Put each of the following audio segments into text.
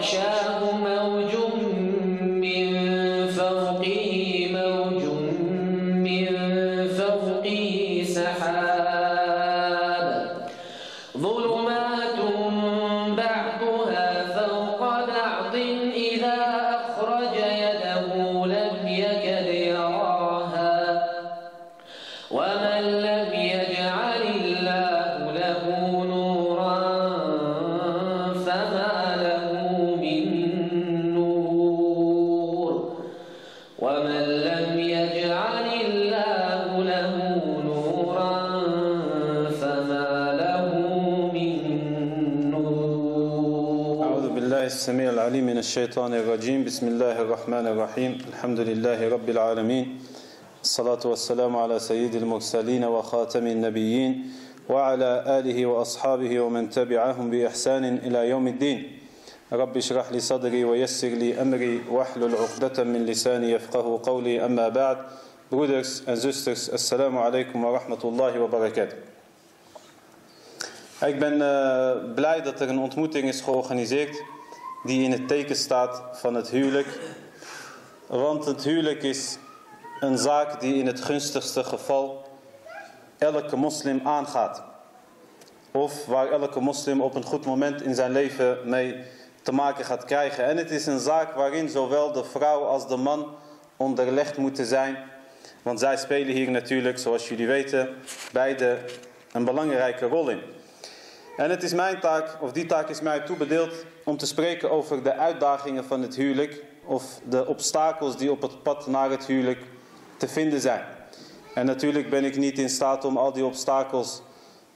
يغشاه الشيطان الرجيم. بسم الله الرحمن الرحيم. الحمد لله رب العالمين. الصلاة والسلام على سيد المرسلين وخاتم النبيين وعلى آله وأصحابه ومن تبعهم بإحسان إلى يوم الدين. رب اشرح لي صدري ويسر لي أمري واحلل عقدة من لساني يفقه قولي. أما بعد zusters, assalamu alaikum wa rahmatullahi wa barakatuh. Ik ben eh, blij dat er een ontmoeting is georganiseerd die in het teken staat van het huwelijk. Want het huwelijk is een zaak die in het gunstigste geval elke moslim aangaat. Of waar elke moslim op een goed moment in zijn leven mee te maken gaat krijgen. En het is een zaak waarin zowel de vrouw als de man onderlegd moeten zijn. Want zij spelen hier natuurlijk, zoals jullie weten, beide een belangrijke rol in. En het is mijn taak, of die taak is mij toebedeeld, om te spreken over de uitdagingen van het huwelijk. Of de obstakels die op het pad naar het huwelijk te vinden zijn. En natuurlijk ben ik niet in staat om al die obstakels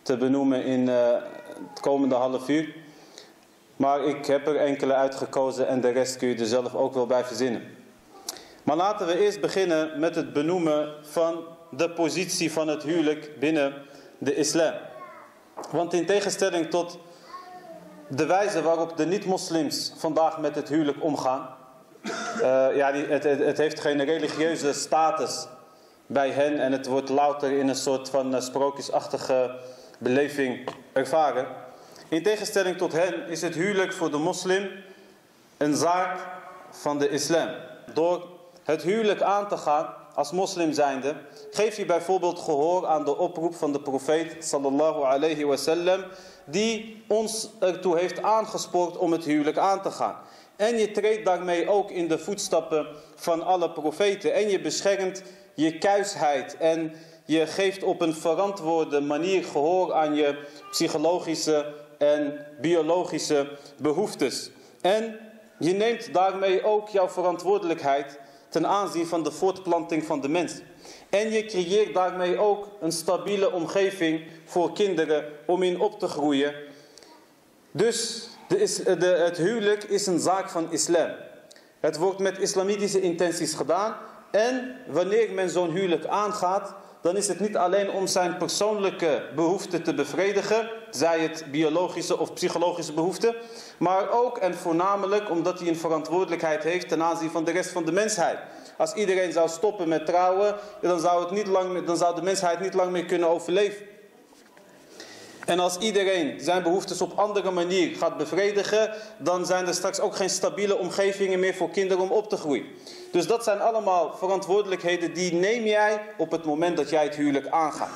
te benoemen in uh, het komende half uur. Maar ik heb er enkele uitgekozen en de rest kun je er zelf ook wel bij verzinnen. Maar laten we eerst beginnen met het benoemen van de positie van het huwelijk binnen de islam. Want in tegenstelling tot de wijze waarop de niet-moslims vandaag met het huwelijk omgaan. Uh, ja, het, het, heeft geen religieuze status bij hen en het wordt louter in een soort van uh, sprookjesachtige beleving ervaren. In tegenstelling tot hen is het huwelijk voor de moslim een zaak van de islam. Door het huwelijk aan te gaan als moslim zijnde, geef je bijvoorbeeld gehoor aan de oproep van de profeet sallallahu alayhi wasallam, die ons ertoe heeft aangespoord om het huwelijk aan te gaan. En je treedt daarmee ook in de voetstappen van alle profeten en je beschermt je kuisheid en je geeft op een verantwoorde manier gehoor aan je psychologische en biologische behoeftes. En je neemt daarmee ook jouw verantwoordelijkheid ten aanzien van de voortplanting van de mens. En je creëert daarmee ook een stabiele omgeving voor kinderen om in op te groeien. Dus de, de, het huwelijk is een zaak van islam. Het wordt met islamitische intenties gedaan. En wanneer men zo'n huwelijk aangaat, dan is het niet alleen om zijn persoonlijke behoeften te bevredigen, zij het biologische of psychologische behoeften, maar ook en voornamelijk omdat hij een verantwoordelijkheid heeft ten aanzien van de rest van de mensheid. Als iedereen zou stoppen met trouwen, dan zou, het niet lang, dan zou de mensheid niet lang meer kunnen overleven. En als iedereen zijn behoeftes op andere manier gaat bevredigen, dan zijn er straks ook geen stabiele omgevingen meer voor kinderen om op te groeien. Dus dat zijn allemaal verantwoordelijkheden die neem jij op het moment dat jij het huwelijk aangaat.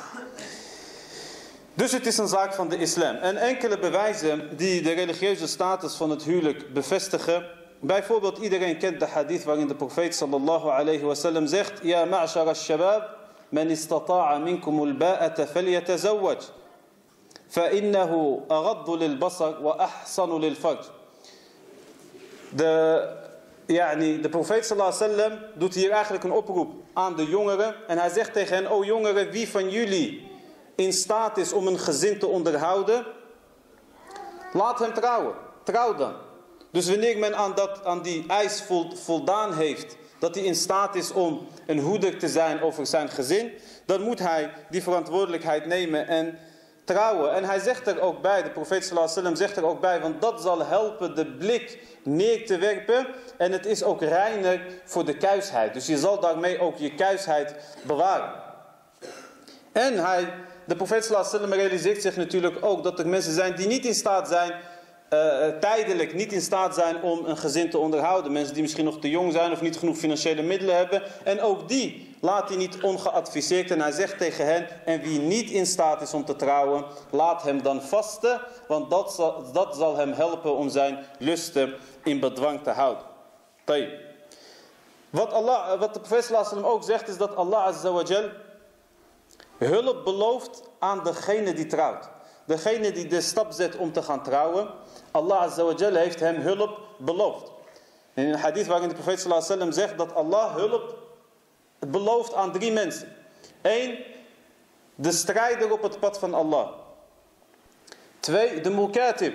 Dus het is een zaak van de islam. En enkele bewijzen die de religieuze status van het huwelijk bevestigen. Bijvoorbeeld iedereen kent de hadith waarin de profeet sallallahu alayhi wa sallam zegt. Ja ma'shar al-shabab, man istata'a minkum al-ba'ata falyatazawwaj. فإنه أغض للبصر وأحصن للفرج. De, yani, de profeet sallallahu alayhi wa sallam doet hier eigenlijk een oproep aan de jongeren. En hij zegt tegen hen, o jongeren, wie van jullie in staat is om een gezin te onderhouden, laat hem trouwen. Trouw dan. Dus wanneer men aan, dat, aan die eis voldaan heeft, dat hij in staat is om een hoeder te zijn over zijn gezin, dan moet hij die verantwoordelijkheid nemen en trouwen. En hij zegt er ook bij, de profeet sallallahu zegt er ook bij, want dat zal helpen de blik neer te werpen en het is ook reiner voor de kuisheid. Dus je zal daarmee ook je kuisheid bewaren. En hij de profeet sallallahu realiseert zich natuurlijk ook dat er mensen zijn die niet in staat zijn, uh, tijdelijk niet in staat zijn om een gezin te onderhouden. Mensen die misschien nog te jong zijn of niet genoeg financiële middelen hebben. En ook die laat hij niet ongeadviseerd. En hij zegt tegen hen, en wie niet in staat is om te trouwen, laat hem dan vasten. Want dat zal, dat zal hem helpen om zijn lusten in bedwang te houden. Wat, Allah, wat de profeet ook zegt is dat Allah azza wa jal hulp belooft aan degene die trouwt. Degene die de stap zet om te gaan trouwen. Allah Azza wa Jalla heeft hem hulp beloofd. In een hadith waarin de profeet sallallahu zegt dat Allah hulp belooft aan drie mensen. Eén, de strijder op het pad van Allah. Twee, de mukatib.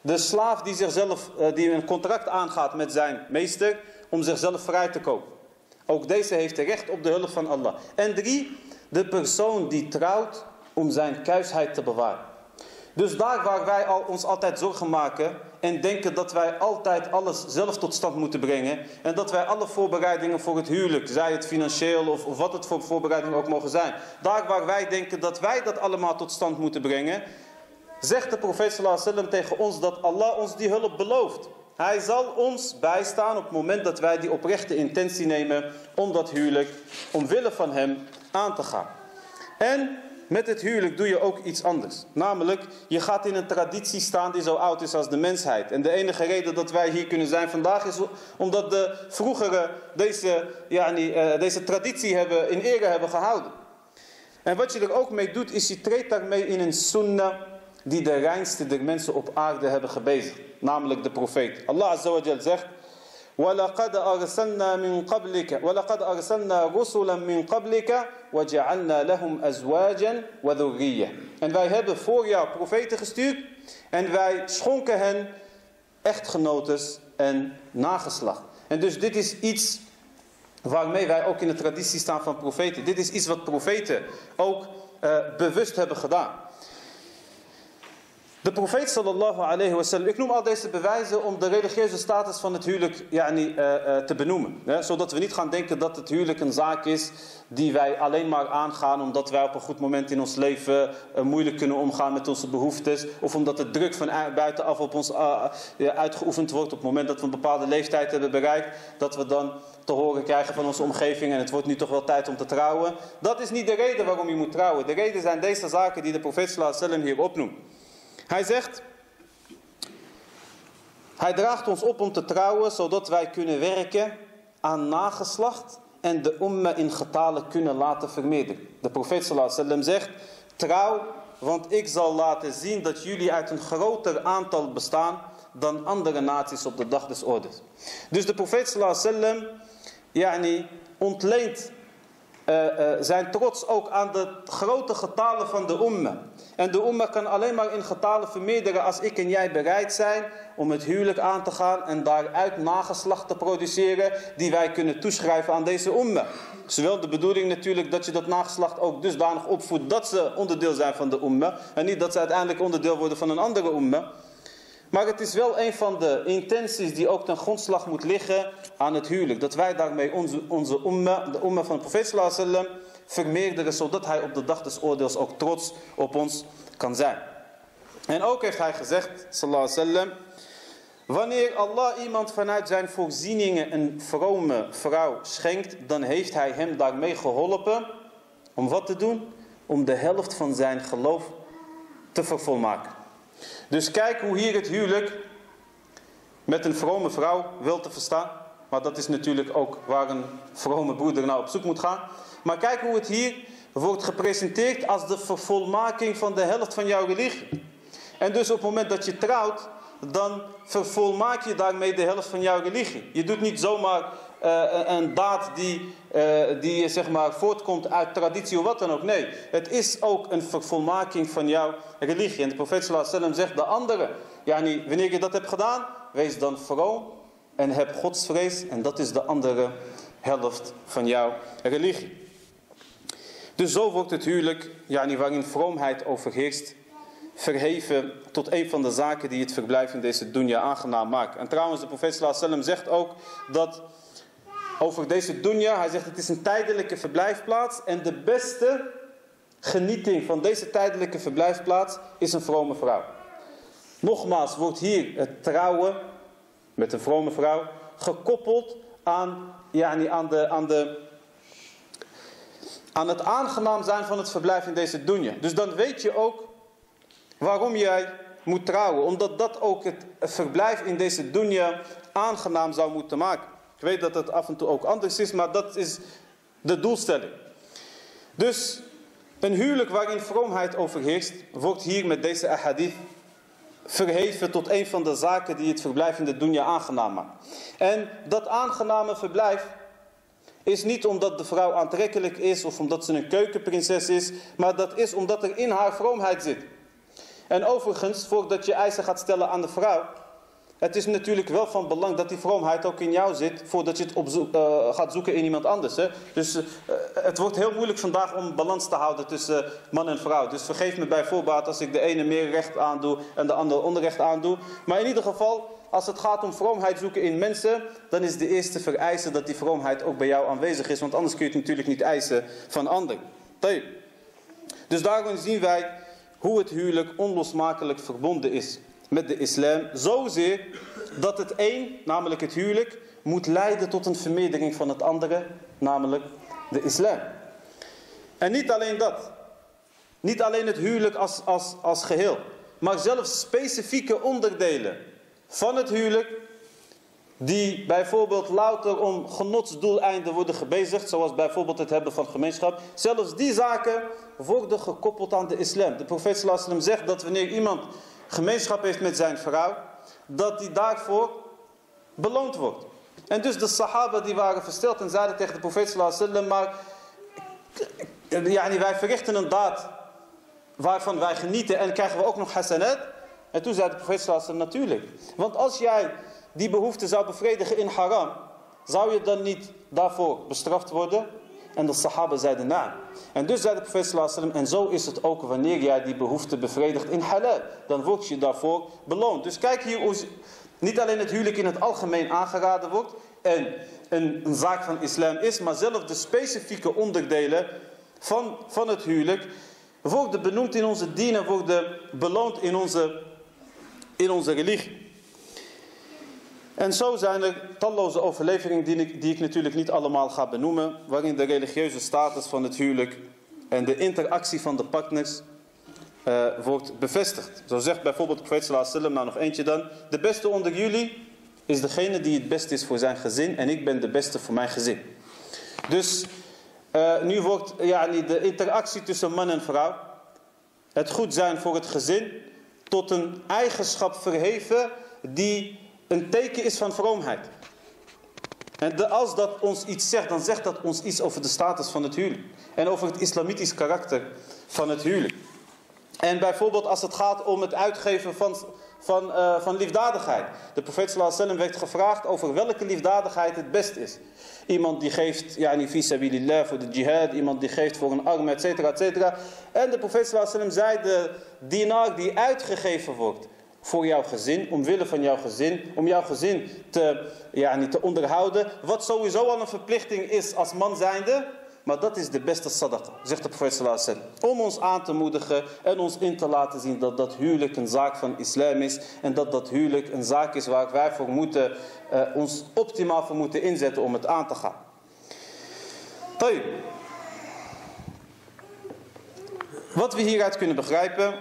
De slaaf die, zichzelf, eh, die een contract aangaat met zijn meester om zichzelf vrij te kopen. Ook deze heeft recht op de hulp van Allah. En drie, de persoon die trouwt om zijn kuisheid te bewaren. Dus daar waar wij al, ons altijd zorgen maken en denken dat wij altijd alles zelf tot stand moeten brengen. En dat wij alle voorbereidingen voor het huwelijk, zij het financieel of, wat het voor voorbereidingen ook mogen zijn. Daar waar wij denken dat wij dat allemaal tot stand moeten brengen. Zegt de profeet sallallahu tegen ons dat Allah ons die hulp belooft. Hij zal ons bijstaan op het moment dat wij die oprechte intentie nemen om dat huwelijk omwille van hem aan te gaan. En met het huwelijk doe je ook iets anders. Namelijk, je gaat in een traditie staan die zo oud is als de mensheid. En de enige reden dat wij hier kunnen zijn vandaag is omdat de vroegere deze, ja, uh, deze traditie hebben, in ere hebben gehouden. En wat je er ook mee doet, is je treedt daarmee in een sunnah die de reinste der mensen op aarde hebben gebezigd. Namelijk de profeet. Allah Azza wa zegt. وَلَقَدْ أَرْسَلْنَا مِنْ قَبْلِكَ وَلَقَدْ أَرْسَلْنَا رُسُلًا مِنْ قَبْلِكَ وَجَعَلْنَا لَهُمْ أَزْوَاجًا وَذُرِّيَّةً En wij hebben voor jou profeten gestuurd en wij schonken hen echtgenotes en nageslacht. En dus dit is iets waarmee wij ook in de traditie staan van profeten. Dit is iets wat profeten ook uh, bewust hebben gedaan. De profeet sallallahu alayhi wa sallam, ik noem al deze bewijzen om de religieuze status van het huwelijk uh, uh, te benoemen. Hè? Zodat we niet gaan denken dat het huwelijk een zaak is die wij alleen maar aangaan omdat wij op een goed moment in ons leven uh, moeilijk kunnen omgaan met onze behoeftes. Of omdat de druk van buitenaf op ons uitgeoefend wordt op het moment dat we een bepaalde leeftijd hebben bereikt. Dat we dan te horen krijgen van onze omgeving en het wordt nu toch wel tijd om te trouwen. Dat is niet de reden waarom je moet trouwen. De reden zijn deze zaken die de profeet sallallahu alayhi wa sallam hier opnoemt. Hij zegt, hij draagt ons op om te trouwen zodat wij kunnen werken aan nageslacht en de umma in getalen kunnen laten vermeerderen. De profeet sallallahu zegt, trouw, want ik zal laten zien dat jullie uit een groter aantal bestaan dan andere naties op de dag des oordeels. Dus de profeet sallallahu yani, ontleent uh, uh, zijn trots ook aan de grote getalen van de umma. En de umma kan alleen maar in getalen vermeerderen als ik en jij bereid zijn om het huwelijk aan te gaan en daaruit nageslacht te produceren die wij kunnen toeschrijven aan deze umma. Zowel de bedoeling natuurlijk dat je dat nageslacht ook dusdanig opvoedt dat ze onderdeel zijn van de umma en niet dat ze uiteindelijk onderdeel worden van een andere umma. Maar het is wel een van de intenties die ook ten grondslag moet liggen aan het huwelijk. Dat wij daarmee onze, onze umma, de umma van de profeet sallallahu vermeerderen zodat hij op de dag des oordeels ook trots op ons kan zijn. En ook heeft hij gezegd, sallallahu alaihi wasallam, wanneer Allah iemand vanuit zijn voorzieningen een vrome vrouw schenkt, dan heeft hij hem daarmee geholpen om wat te doen? Om de helft van zijn geloof te vervolmaken. Dus kijk hoe hier het huwelijk met een vrome vrouw wil te verstaan. Maar dat is natuurlijk ook waar een vrome broeder nou op zoek moet gaan. Maar kijk hoe het hier wordt gepresenteerd als de vervolmaking van de helft van jouw religie. En dus op het moment dat je trouwt, dan vervolmaak je daarmee de helft van jouw religie. Je doet niet zomaar uh, een daad die, uh, die zeg maar voortkomt uit traditie of wat dan ook. Nee, het is ook een vervolmaking van jouw religie. En de profeet wasallam zegt de andere. Yani, wanneer je dat hebt gedaan, wees dan vroom en heb godsvrees. En dat is de andere helft van jouw religie. Dus zo wordt het huwelijk, yani waarin vroomheid overheerst, verheven tot een van de zaken die het verblijf in deze dunya aangenaam maken. En trouwens, de profeet wasallam zegt ook dat over deze dunya, hij zegt het is een tijdelijke verblijfplaats en de beste genieting van deze tijdelijke verblijfplaats is een vrome vrouw. Nogmaals wordt hier het trouwen met een vrome vrouw gekoppeld aan, yani aan, de, aan, de, aan het aangenaam zijn van het verblijf in deze dunya. Dus dan weet je ook waarom jij moet trouwen. Omdat dat ook het verblijf in deze dunya aangenaam zou moeten maken. Ik weet dat het af en toe ook anders is, maar dat is de doelstelling. Dus een huwelijk waarin vroomheid overheerst, wordt hier met deze ahadith verheven tot een van de zaken die het verblijf in de dunya aangenaam maakt. En dat aangename verblijf is niet omdat de vrouw aantrekkelijk is of omdat ze een keukenprinses is, maar dat is omdat er in haar vroomheid zit. En overigens, voordat je eisen gaat stellen aan de vrouw, het is natuurlijk wel van belang dat die vroomheid ook in jou zit, voordat je het uh, gaat zoeken in iemand anders. Hè? Dus uh, het wordt heel moeilijk vandaag om balans te houden tussen uh, man en vrouw. Dus vergeef me bij voorbaat als ik de ene meer recht aandoe en de andere onrecht aandoe. Maar in ieder geval, als het gaat om vroomheid zoeken in mensen, dan is de eerste vereiste dat die vroomheid ook bij jou aanwezig is. Want anders kun je het natuurlijk niet eisen van anderen. Dus daarom zien wij hoe het huwelijk onlosmakelijk verbonden is met de islam. Zozeer dat het een, namelijk het huwelijk, moet leiden tot een vermeerdering van het andere, namelijk de islam. En niet alleen dat. Niet alleen het huwelijk als, als, als geheel. Maar zelfs specifieke onderdelen van het huwelijk die bijvoorbeeld louter om genotsdoeleinden worden gebezigd, zoals bijvoorbeeld het hebben van gemeenschap, zelfs die zaken worden gekoppeld aan de islam. De profeet sallam zegt dat wanneer iemand gemeenschap heeft met zijn vrouw, dat die daarvoor beloond wordt. En dus de sahaba die waren versteld en zeiden tegen de profeet sallam, maar yani wij verrichten een daad waarvan wij genieten en krijgen we ook nog hasanat. En toen zei de profeet sallam, natuurlijk. Want als jij die behoefte zou bevredigen in haram, zou je dan niet daarvoor bestraft worden? En de sahaba zeiden na. En dus zei de profeet sallam, en zo is het ook wanneer jij die behoefte bevredigt in halal. Dan word je daarvoor beloond. Dus kijk hier hoe niet alleen het huwelijk in het algemeen aangeraden wordt en een, zaak van islam is, maar zelfs de specifieke onderdelen van, van het huwelijk worden benoemd in onze dienen, worden beloond in onze, in onze religie. En zo zijn er talloze overleveringen die ik, natuurlijk niet allemaal ga benoemen, waarin de religieuze status van het huwelijk en de interactie van de partners uh, wordt bevestigd. Zo zegt bijvoorbeeld profeet alaihi nou nog eentje dan, de beste onder jullie is degene die het beste is voor zijn gezin en ik ben de beste voor mijn gezin. Dus uh, nu wordt ja, de interactie tussen man en vrouw, het goed zijn voor het gezin, tot een eigenschap verheven die een teken is van vroomheid. En als dat ons iets zegt, dan zegt dat ons iets over de status van het huwelijk. En over het islamitisch karakter van het huwelijk. En bijvoorbeeld als het gaat om het uitgeven van, van, uh, van liefdadigheid. De profeet sallallahu werd gevraagd over welke liefdadigheid het best is. Iemand die geeft yani, visabilillah voor de jihad. Iemand die geeft voor een arm, et cetera, et cetera. En de profeet sallallahu zei de dinar die uitgegeven wordt voor jouw gezin, omwille van jouw gezin, om jouw gezin te, ja, te onderhouden. Wat sowieso al een verplichting is als man zijnde, maar dat is de beste sadaqa, zegt de profeet sallallahu. Om ons aan te moedigen en ons in te laten zien dat dat huwelijk een zaak van islam is. En dat dat huwelijk een zaak is waar wij voor moeten, uh, ons optimaal voor moeten inzetten om het aan te gaan. Tayyip. Wat we hieruit kunnen begrijpen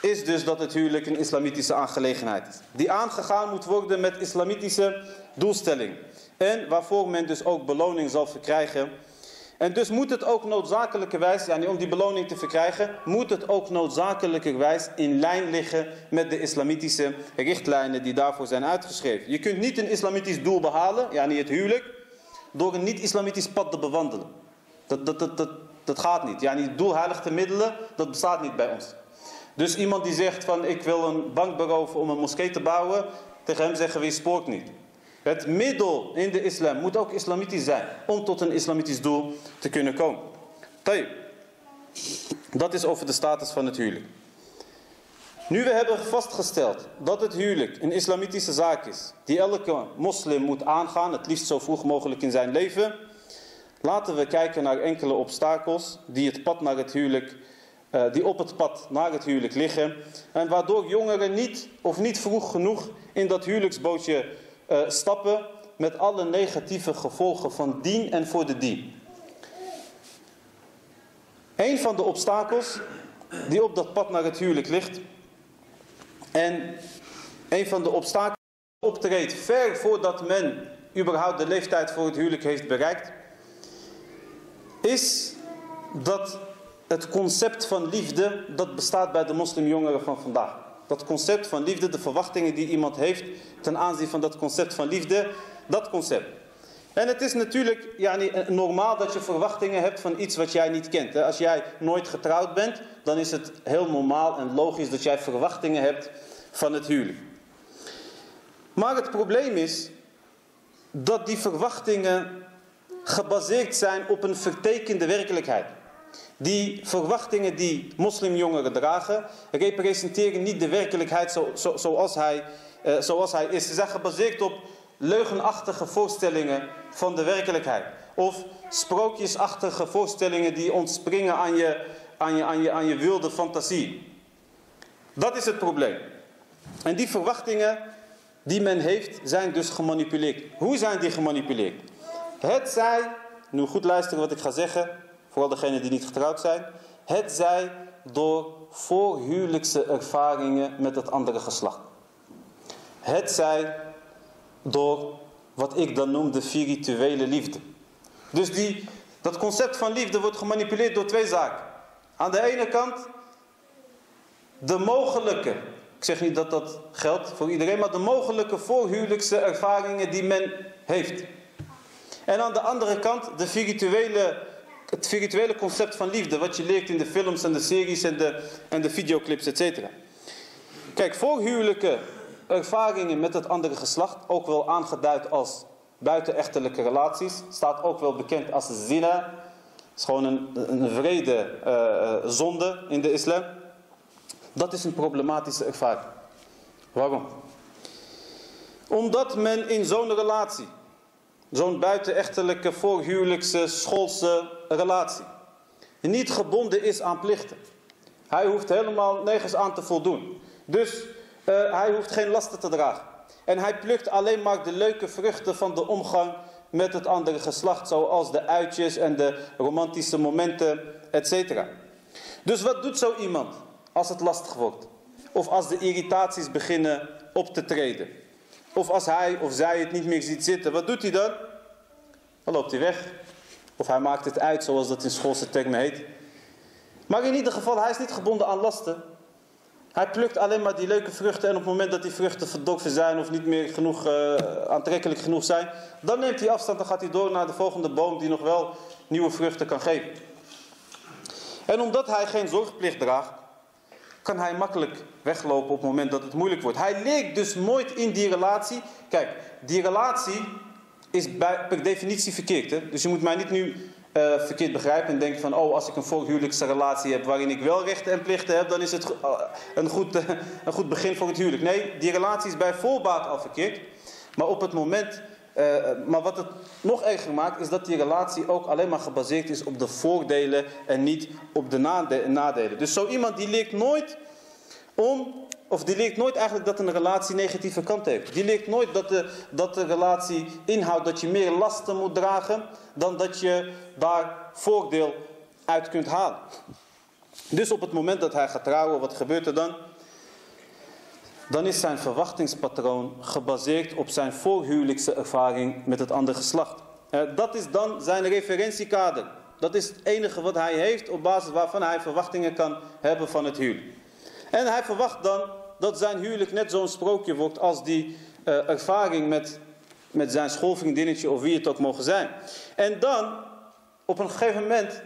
is dus dat het huwelijk een islamitische aangelegenheid is. Die aangegaan moet worden met islamitische doelstelling. En waarvoor men dus ook beloning zal verkrijgen. En dus moet het ook noodzakelijkerwijs, ja, om die beloning te verkrijgen, moet het ook noodzakelijkerwijs in lijn liggen met de islamitische richtlijnen die daarvoor zijn uitgeschreven. Je kunt niet een islamitisch doel behalen, ja niet het huwelijk, door een niet-islamitisch pad te bewandelen. Dat, dat, dat, dat, dat gaat niet. Ja, niet doel heilig te middelen, dat bestaat niet bij ons. Dus iemand die zegt van ik wil een bank beroven om een moskee te bouwen. Tegen hem zeggen we je niet. Het middel in de islam moet ook islamitisch zijn. Om tot een islamitisch doel te kunnen komen. Dat is over de status van het huwelijk. Nu we hebben vastgesteld dat het huwelijk een islamitische zaak is. Die elke moslim moet aangaan. Het liefst zo vroeg mogelijk in zijn leven. Laten we kijken naar enkele obstakels die het pad naar het huwelijk uh, die op het pad naar het huwelijk liggen. En waardoor jongeren niet of niet vroeg genoeg in dat huwelijksbootje uh, stappen. Met alle negatieve gevolgen van dien en voor de dien. Een van de obstakels die op dat pad naar het huwelijk ligt. En een van de obstakels die optreedt ver voordat men überhaupt de leeftijd voor het huwelijk heeft bereikt. Is dat het concept van liefde, dat bestaat bij de moslimjongeren van vandaag. Dat concept van liefde, de verwachtingen die iemand heeft ten aanzien van dat concept van liefde, dat concept. En het is natuurlijk ja, normaal dat je verwachtingen hebt van iets wat jij niet kent. Als jij nooit getrouwd bent, dan is het heel normaal en logisch dat jij verwachtingen hebt van het huwelijk. Maar het probleem is dat die verwachtingen gebaseerd zijn op een vertekende werkelijkheid. Die verwachtingen die moslimjongeren dragen, representeren niet de werkelijkheid zo, zo, zoals, hij, uh, zoals hij is. Ze zijn gebaseerd op leugenachtige voorstellingen van de werkelijkheid. Of sprookjesachtige voorstellingen die ontspringen aan je, aan je, aan je, aan je wilde fantasie. Dat is het probleem. En die verwachtingen die men heeft, zijn dus gemanipuleerd. Hoe zijn die gemanipuleerd? Het zij, nu goed luisteren wat ik ga zeggen, vooral degenen die niet getrouwd zijn, het zij door voorhuwelijkse ervaringen met het andere geslacht. Het zij door wat ik dan noem de spirituele liefde. Dus die, dat concept van liefde wordt gemanipuleerd door twee zaken. Aan de ene kant de mogelijke, ik zeg niet dat dat geldt voor iedereen, maar de mogelijke voorhuwelijkse ervaringen die men heeft. En aan de andere kant de spirituele, het spirituele concept van liefde, wat je leert in de films en de series en de, en de videoclips, etc. Kijk, voorhuwelijke ervaringen met het andere geslacht, ook wel aangeduid als buitenechtelijke relaties, staat ook wel bekend als zina. Is gewoon een, een vrede uh, zonde in de islam. Dat is een problematische ervaring. Waarom? Omdat men in zo'n relatie, zo'n buitenechtelijke, voorhuwelijkse, schoolse relatie, niet gebonden is aan plichten. Hij hoeft helemaal nergens aan te voldoen. Dus uh, hij hoeft geen lasten te dragen. En hij plukt alleen maar de leuke vruchten van de omgang met het andere geslacht. Zoals de uitjes en de romantische momenten, etc. Dus wat doet zo iemand als het lastig wordt? Of als de irritaties beginnen op te treden? Of als hij of zij het niet meer ziet zitten, wat doet hij dan? Dan loopt hij weg. Of hij maakt het uit zoals dat in schoolse termen heet. Maar in ieder geval, hij is niet gebonden aan lasten. Hij plukt alleen maar die leuke vruchten en op het moment dat die vruchten verdorven zijn of niet meer genoeg, uh, aantrekkelijk genoeg zijn, dan neemt hij afstand en gaat hij door naar de volgende boom die nog wel nieuwe vruchten kan geven. En omdat hij geen zorgplicht draagt, kan hij makkelijk weglopen op het moment dat het moeilijk wordt. Hij leert dus nooit in die relatie. Kijk, die relatie is bij, per definitie verkeerd. Hè? Dus je moet mij niet nu uh, verkeerd begrijpen en denken van, oh, als ik een voorhuwelijkse relatie heb waarin ik wel rechten en plichten heb, dan is het uh, een, goed, een goed begin voor het huwelijk. Nee, die relatie is bij voorbaat al verkeerd. Maar op het moment, maar wat het nog erger maakt, is dat die relatie ook alleen maar gebaseerd is op de voordelen en niet op de nadelen. Dus zo iemand die leert nooit om of die leert nooit eigenlijk dat een relatie negatieve kant heeft. Die leert nooit dat de, dat de relatie inhoudt dat je meer lasten moet dragen dan dat je daar voordeel uit kunt halen. Dus op het moment dat hij gaat trouwen, wat gebeurt er dan? Dan is zijn verwachtingspatroon gebaseerd op zijn voorhuwelijkse ervaring met het andere geslacht. Eh, dat is dan zijn referentiekader. Dat is het enige wat hij heeft op basis waarvan hij verwachtingen kan hebben van het huwelijk. En hij verwacht dan dat zijn huwelijk net zo'n sprookje wordt als die uh, ervaring met, met zijn schoolvriendinnetje of wie het ook mogen zijn. En dan, op een gegeven moment,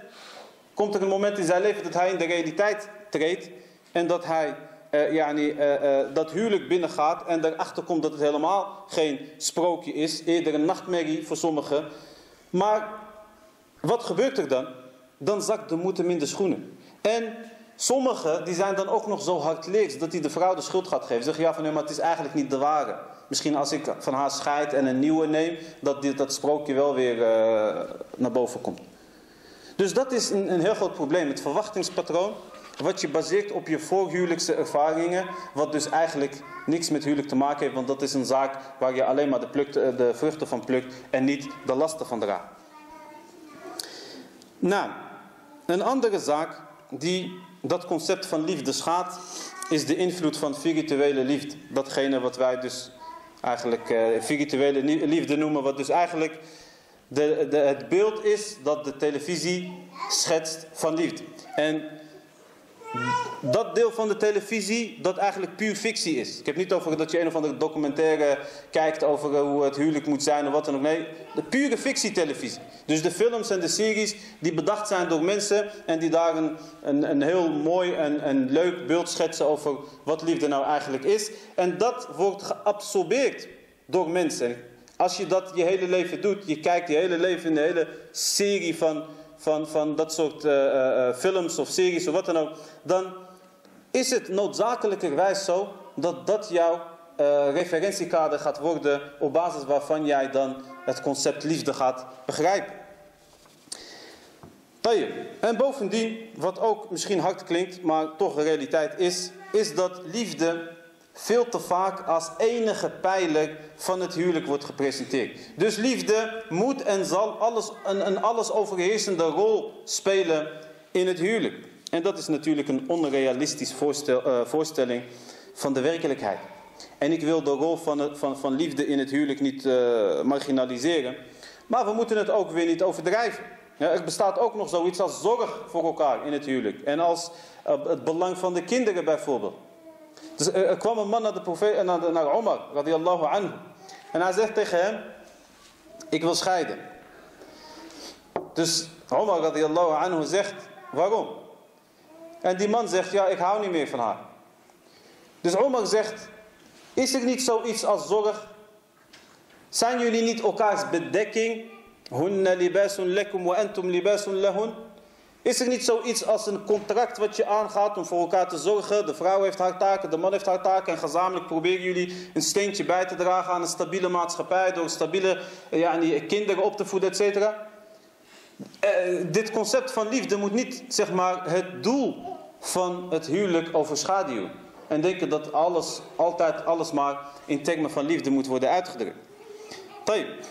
komt er een moment in zijn leven dat hij in de realiteit treedt. En dat hij uh, dat huwelijk binnengaat en erachter komt dat het helemaal geen sprookje is. Eerder een nachtmerrie voor sommigen. Maar wat gebeurt er dan? Dan zakt de moed hem in de schoenen. En Sommigen die zijn dan ook nog zo hardleers dat hij de vrouw de schuld gaat geven. Zeggen ja van nee, maar het is eigenlijk niet de ware. Misschien als ik van haar scheid en een nieuwe neem, dat dat sprookje wel weer naar boven komt. Dus dat is een, een heel groot probleem. Het verwachtingspatroon, wat je baseert op je voorhuwelijkse ervaringen, wat dus eigenlijk niks met huwelijk te maken heeft, want dat is een zaak waar je alleen maar de, plukt, de vruchten van plukt en niet de lasten van draagt. Nou, een andere zaak die dat concept van liefde schaadt, is de invloed van spirituele liefde. Datgene wat wij dus eigenlijk uh, spirituele liefde noemen, wat dus eigenlijk de, de, het beeld is dat de televisie schetst van liefde. En dat deel van de televisie dat eigenlijk puur fictie is. Ik heb niet over dat je een of andere documentaire kijkt over eh, hoe het huwelijk moet zijn of wat dan ook. Nee, de pure fictietelevisie. Dus de films en de series die bedacht zijn door mensen en die daar een, een, heel mooi en een leuk beeld schetsen over wat liefde nou eigenlijk is. En dat wordt geabsorbeerd door mensen. Als je dat je hele leven doet, je kijkt je hele leven in de hele serie van van, dat soort uh, uh, films of series of wat dan ook, dan is het noodzakelijkerwijs zo dat dat jouw referentiekader gaat worden op basis waarvan jij dan het concept liefde gaat begrijpen. En bovendien, wat ook misschien hard klinkt, maar toch een realiteit is, is dat liefde veel te vaak als enige pijler van het huwelijk wordt gepresenteerd. Dus liefde moet en zal alles, een, een alles overheersende rol spelen in het huwelijk. En dat is natuurlijk een onrealistisch voorstel, uh, voorstelling van de werkelijkheid. En ik wil de rol van, van, van liefde in het huwelijk niet uh, marginaliseren. Maar we moeten het ook weer niet overdrijven. Er bestaat ook nog zoiets als zorg voor elkaar in het huwelijk. En als uh, het belang van de kinderen bijvoorbeeld. Dus er, er kwam een man naar, de profeet, naar, de, naar Omar, radiallahu anhu. En hij zegt tegen hem, ik wil scheiden. Dus Omar radiallahu anhu zegt, waarom? En die man zegt, ja ik hou niet meer van haar. Dus Omar zegt, is er niet zoiets als zorg? Zijn jullie niet elkaars bedekking? Hunna libasun lekum wa antum libasun lahun. Is er niet zoiets als een contract wat je aangaat om voor elkaar te zorgen? De vrouw heeft haar taken, de man heeft haar taken. En gezamenlijk proberen jullie een steentje bij te dragen aan een stabiele maatschappij. Door stabiele ja, die kinderen op te voeden, et cetera. Uh, dit concept van liefde moet niet zeg maar, het doel van het huwelijk overschaduwen. En denken dat alles, altijd alles maar in termen van liefde moet worden uitgedrukt. Tayyip.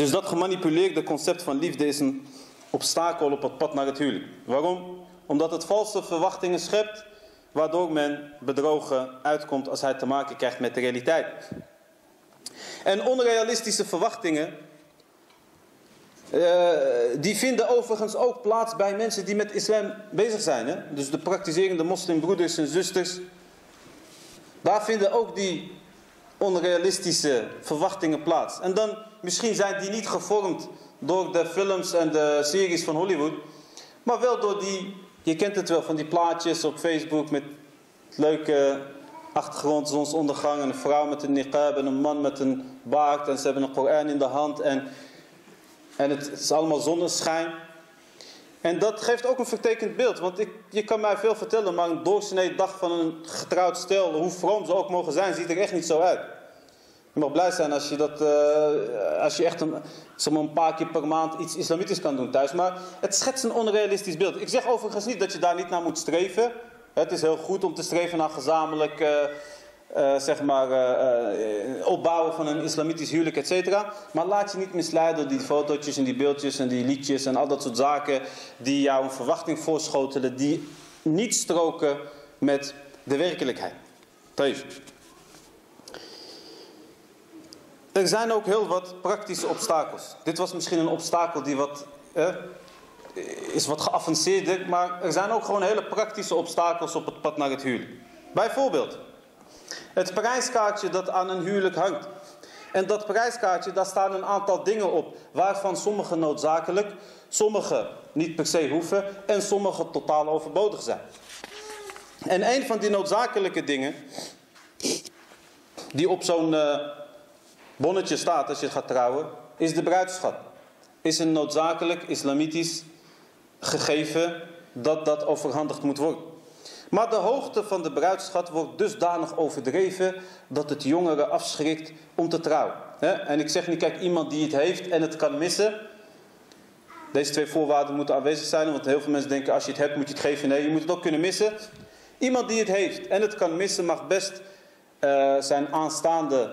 Dus dat gemanipuleerde concept van liefde is een obstakel op het pad naar het huwelijk. Waarom? Omdat het valse verwachtingen schept, waardoor men bedrogen uitkomt als hij te maken krijgt met de realiteit. En onrealistische verwachtingen, uh, die vinden overigens ook plaats bij mensen die met islam bezig zijn. Hè? Dus de praktiserende moslimbroeders en zusters. Daar vinden ook die onrealistische verwachtingen plaats. En dan misschien zijn die niet gevormd door de films en de series van Hollywood. Maar wel door die, je kent het wel, van die plaatjes op Facebook met leuke achtergrond, zonsondergang. En een vrouw met een niqab en een man met een baard. En ze hebben een Koran in de hand. En, en het is allemaal zonneschijn. En dat geeft ook een vertekend beeld. Want ik, je kan mij veel vertellen, maar een doorsnee dag van een getrouwd stel, hoe vroom ze ook mogen zijn, ziet er echt niet zo uit. Je mag blij zijn als je, dat, uh, als je echt een, een paar keer per maand iets islamitisch kan doen thuis. Maar het schetst een onrealistisch beeld. Ik zeg overigens niet dat je daar niet naar moet streven. Het is heel goed om te streven naar gezamenlijk uh, uh, zeg maar, opbouwen van een islamitisch huwelijk, et cetera. Maar laat je niet misleiden door die fotootjes en die beeldjes en die liedjes en al dat soort zaken die jou een verwachting voorschotelen die niet stroken met de werkelijkheid. Teef. Er zijn ook heel wat praktische obstakels. Dit was misschien een obstakel die wat, eh, is wat geavanceerder, maar er zijn ook gewoon hele praktische obstakels op het pad naar het huwelijk. Bijvoorbeeld, het prijskaartje dat aan een huwelijk hangt. En dat prijskaartje, daar staan een aantal dingen op, waarvan sommige noodzakelijk, sommige niet per se hoeven en sommige totaal overbodig zijn. En een van die noodzakelijke dingen, die op zo'n uh, bonnetje staat als je gaat trouwen, is de bruidschat. Is een noodzakelijk islamitisch gegeven dat dat overhandigd moet worden. Maar de hoogte van de bruidschat wordt dusdanig overdreven dat het jongeren afschrikt om te trouwen. En ik zeg niet, kijk, iemand die het heeft en het kan missen. Deze twee voorwaarden moeten aanwezig zijn, want heel veel mensen denken als je het hebt moet je het geven. Nee, je moet het ook kunnen missen. Iemand die het heeft en het kan missen mag best uh, zijn aanstaande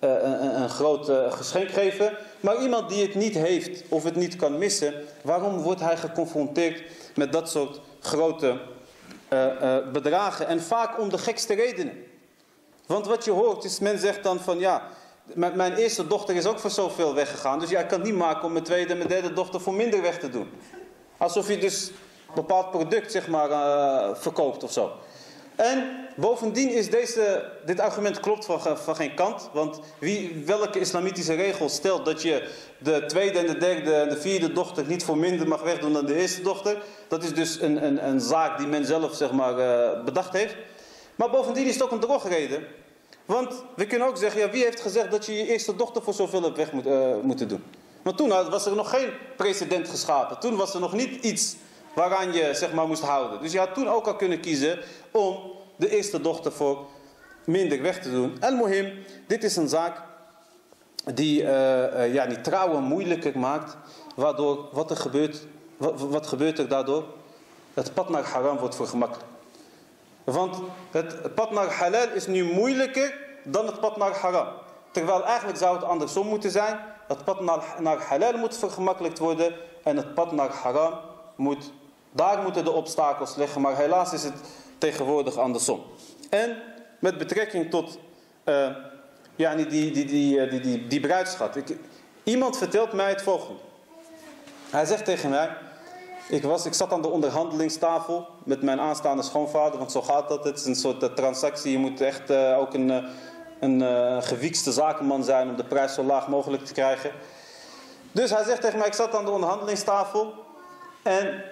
uh, een, een, groot uh, geschenk geven. Maar iemand die het niet heeft of het niet kan missen, waarom wordt hij geconfronteerd met dat soort grote uh, bedragen? En vaak om de gekste redenen. Want wat je hoort is, men zegt dan van ja, mijn eerste dochter is ook voor zoveel weggegaan. Dus ja, kan niet maken om mijn tweede en mijn derde dochter voor minder weg te doen. Alsof je dus een bepaald product zeg maar verkoopt of zo. En bovendien is deze, dit argument klopt van, van geen kant. Want wie, welke islamitische regel stelt dat je de tweede en de derde en de vierde dochter niet voor minder mag wegdoen dan de eerste dochter. Dat is dus een, een, een zaak die men zelf zeg maar, uh, bedacht heeft. Maar bovendien is het ook een drogreden. Want we kunnen ook zeggen, ja, wie heeft gezegd dat je je eerste dochter voor zoveel hebt weg moet, uh, moeten doen? Want toen was er nog geen precedent geschapen. Toen was er nog niet iets waaraan je zeg maar moest houden. Dus je had toen ook al kunnen kiezen om de eerste dochter voor minder weg te doen. En mohim, dit is een zaak die uh, uh, ja, die trouwen moeilijker maakt. Waardoor, wat er gebeurt, wat, wat gebeurt er daardoor? Het pad naar haram wordt vergemakkelijk. Want het pad naar halal is nu moeilijker dan het pad naar haram. Terwijl eigenlijk zou het andersom moeten zijn. Het pad naar, naar halal moet vergemakkelijkt worden. En het pad naar haram moet Daar moeten de obstakels liggen, maar helaas is het tegenwoordig andersom. En met betrekking tot uh, ja, die, die, die, die, die, die, die bruidschat. Ik, iemand vertelt mij het volgende. Hij zegt tegen mij, ik, was, ik zat aan de onderhandelingstafel met mijn aanstaande schoonvader, want zo gaat dat. Het is een soort uh, transactie. Je moet echt ook een, een gewiekste zakenman zijn om de prijs zo laag mogelijk te krijgen. Dus hij zegt tegen mij, ik zat aan de onderhandelingstafel en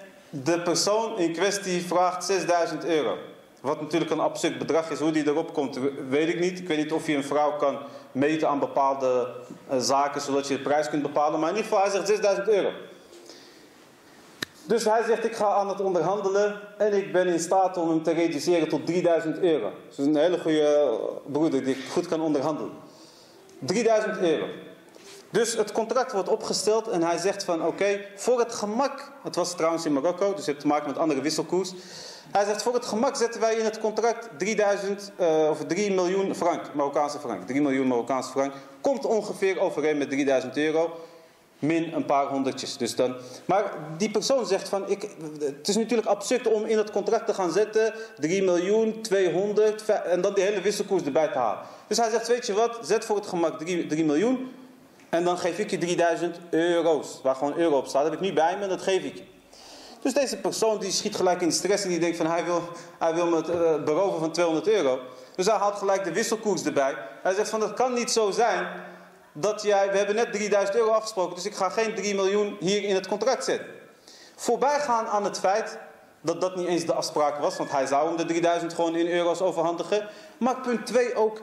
de persoon in kwestie vraagt 6000 euro. Wat natuurlijk een absurd bedrag is. Hoe die erop komt, weet ik niet. Ik weet niet of je een vrouw kan meten aan bepaalde zaken, zodat je de prijs kunt bepalen. Maar in ieder geval, hij zegt 6000 euro. Dus hij zegt, ik ga aan het onderhandelen en ik ben in staat om hem te reduceren tot 3000 euro. Dus een hele goede broeder die goed kan onderhandelen. 3000 euro. Dus het contract wordt opgesteld en hij zegt van oké, voor het gemak, het was trouwens in Marokko, dus het heeft te maken met andere wisselkoers. Hij zegt voor het gemak zetten wij in het contract 3000 uh, of 3 miljoen frank, Marokkaanse frank. 3 miljoen Marokkaanse frank. Komt ongeveer overeen met 3000 euro min een paar honderdjes. Dus dan, maar die persoon zegt van, ik, het is natuurlijk absurd om in het contract te gaan zetten 3 miljoen, 200 en dan die hele wisselkoers erbij te halen. Dus hij zegt, weet je wat, zet voor het gemak 3, 3 miljoen en dan geef ik je 3000 euro's. Waar gewoon euro op staat, dat heb ik niet bij me dat geef ik je. Dus deze persoon die schiet gelijk in de stress en die denkt van hij wil, hij wil me uh, beroven van 200 euro. Dus hij haalt gelijk de wisselkoers erbij. Hij zegt van dat kan niet zo zijn dat jij, we hebben net 3000 euro afgesproken, dus ik ga geen 3 miljoen hier in het contract zetten. Voorbij gaan aan het feit dat dat niet eens de afspraak was, want hij zou hem de 3000 gewoon in euro's overhandigen. Maar punt 2 ook,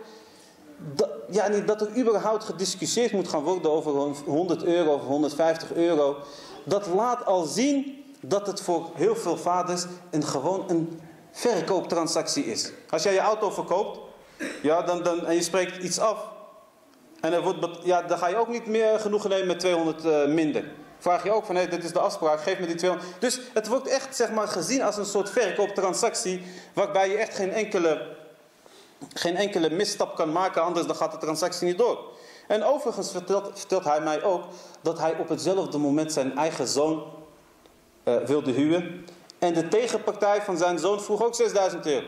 dat, ja, dat er überhaupt gediscussieerd moet gaan worden over 100 euro of 150 euro. Dat laat al zien dat het voor heel veel vaders een, gewoon een verkooptransactie is. Als jij je auto verkoopt ja, dan, dan, en je spreekt iets af, en er wordt, ja, dan ga je ook niet meer genoegen nemen met 200 uh, minder. Vraag je ook van, hé, dit is de afspraak, geef me die 200. Dus het wordt echt, zeg maar, gezien als een soort verkooptransactie, waarbij je echt geen enkele, geen enkele misstap kan maken, anders dan gaat de transactie niet door. En overigens vertelt, vertelt hij mij ook dat hij op hetzelfde moment zijn eigen zoon uh, wilde huwen. En de tegenpartij van zijn zoon vroeg ook 6000 euro.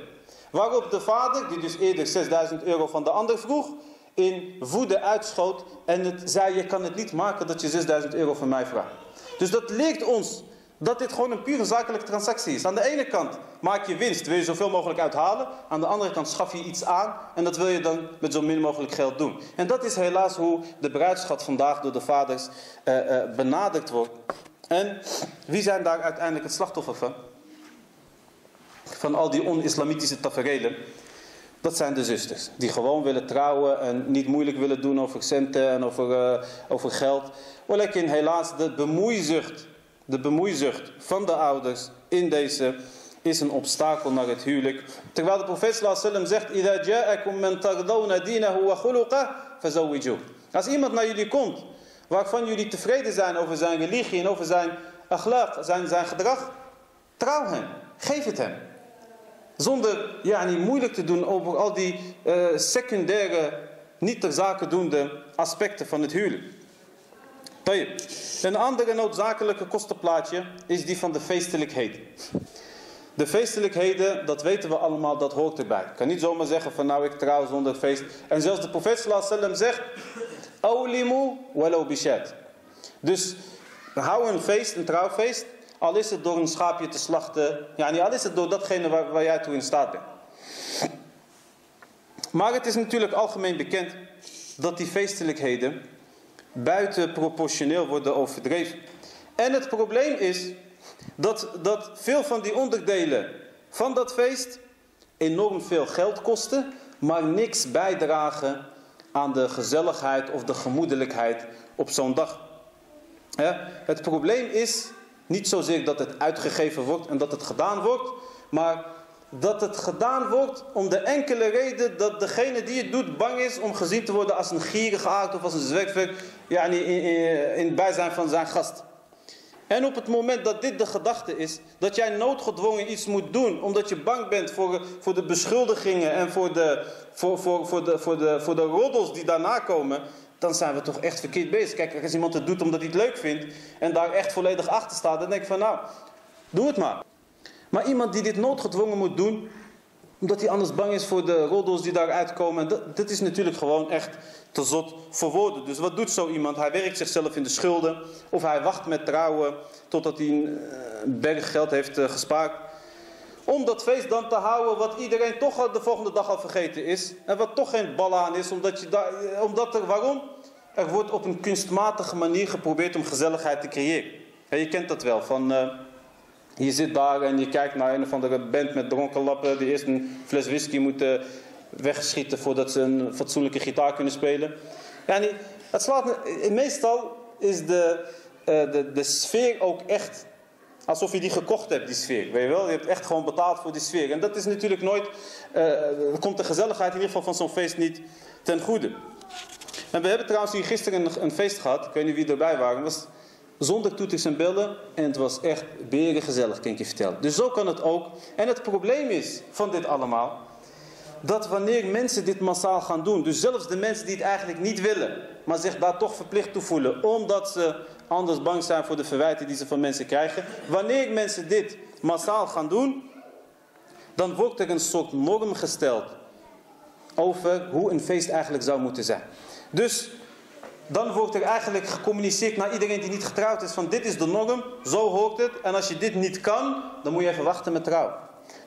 Waarop de vader, die dus eerder 6000 euro van de ander vroeg, in woede uitschoot en het zei, je kan het niet maken dat je 6000 euro van mij vraagt. Dus dat leert ons dat dit gewoon een pure zakelijke transactie is. Aan de ene kant maak je winst, wil je zoveel mogelijk uithalen. Aan de andere kant schaf je iets aan en dat wil je dan met zo min mogelijk geld doen. En dat is helaas hoe de bruidschat vandaag door de vaders uh, benaderd wordt. En wie zijn daar uiteindelijk het slachtoffer van? Van al die on-islamitische taferelen. Dat zijn de zusters. Die gewoon willen trouwen en niet moeilijk willen doen over centen en over, uh, over geld. Helaas de bemoeizucht, de bemoeizucht van de ouders in deze is een obstakel naar het huwelijk. Terwijl de profeet sallam zegt. Als iemand naar jullie komt waarvan jullie tevreden zijn over zijn religie en over zijn akhlaq, zijn, zijn gedrag, trouw hem. Geef het hem. Zonder ja, niet moeilijk te doen over al die uh, secundaire, niet ter zake doende aspecten van het huwelijk. Een andere noodzakelijke kostenplaatje is die van de feestelijkheden. De feestelijkheden, dat weten we allemaal, dat hoort erbij. Ik kan niet zomaar zeggen van nou ik trouw zonder feest. En zelfs de profeet sallam zegt, Aulimu walau bishat. Dus hou een feest, een trouwfeest, al is het door een schaapje te slachten. Ja, niet al is het door datgene waar, waar jij toe in staat bent. Maar het is natuurlijk algemeen bekend dat die feestelijkheden buitenproportioneel worden overdreven. En het probleem is dat, dat veel van die onderdelen van dat feest enorm veel geld kosten, maar niks bijdragen aan de gezelligheid of de gemoedelijkheid op zo'n dag. Het probleem is niet zozeer dat het uitgegeven wordt en dat het gedaan wordt, maar dat het gedaan wordt om de enkele reden dat degene die het doet bang is om gezien te worden als een gierige aard of als een zwerver in, in, in het bijzijn van zijn gast. En op het moment dat dit de gedachte is, dat jij noodgedwongen iets moet doen, omdat je bang bent voor, voor de beschuldigingen en voor de, voor, voor, voor, de, voor, de, voor de roddels die daarna komen, dan zijn we toch echt verkeerd bezig. Kijk, als iemand het doet omdat hij het leuk vindt en daar echt volledig achter staat, dan denk ik van nou, doe het maar. Maar iemand die dit noodgedwongen moet doen, omdat hij anders bang is voor de roddels die daaruit komen. Dat, dat is natuurlijk gewoon echt te zot voor woorden. Dus wat doet zo iemand? Hij werkt zichzelf in de schulden. Of hij wacht met trouwen totdat hij een uh, berg geld heeft uh, gespaard. Om dat feest dan te houden wat iedereen toch de volgende dag al vergeten is. En wat toch geen bal aan is. Omdat, je daar, omdat er, waarom? Er wordt op een kunstmatige manier geprobeerd om gezelligheid te creëren. Ja, je kent dat wel. Van, je zit daar en je kijkt naar een of andere band met dronken lappen. Die eerst een fles whisky moeten wegschieten voordat ze een fatsoenlijke gitaar kunnen spelen. Ja, het slaat, meestal is de, uh, de, de sfeer ook echt alsof je die gekocht hebt, die sfeer. Weet je wel? Je hebt echt gewoon betaald voor die sfeer. En dat is natuurlijk nooit, uh, komt de gezelligheid in ieder geval van zo'n feest niet ten goede. En we hebben trouwens hier gisteren een, feest gehad. Ik weet niet wie erbij waren. Was zonder toeters en bellen. En het was echt gezellig, kan ik je vertellen. Dus zo kan het ook. En het probleem is van dit allemaal. Dat wanneer mensen dit massaal gaan doen. Dus zelfs de mensen die het eigenlijk niet willen. Maar zich daar toch verplicht toe voelen. Omdat ze anders bang zijn voor de verwijten die ze van mensen krijgen. Wanneer mensen dit massaal gaan doen. Dan wordt er een soort norm gesteld. Over hoe een feest eigenlijk zou moeten zijn. Dus dan wordt er eigenlijk gecommuniceerd naar iedereen die niet getrouwd is van dit is de norm, zo hoort het. En als je dit niet kan, dan moet je even wachten met trouw.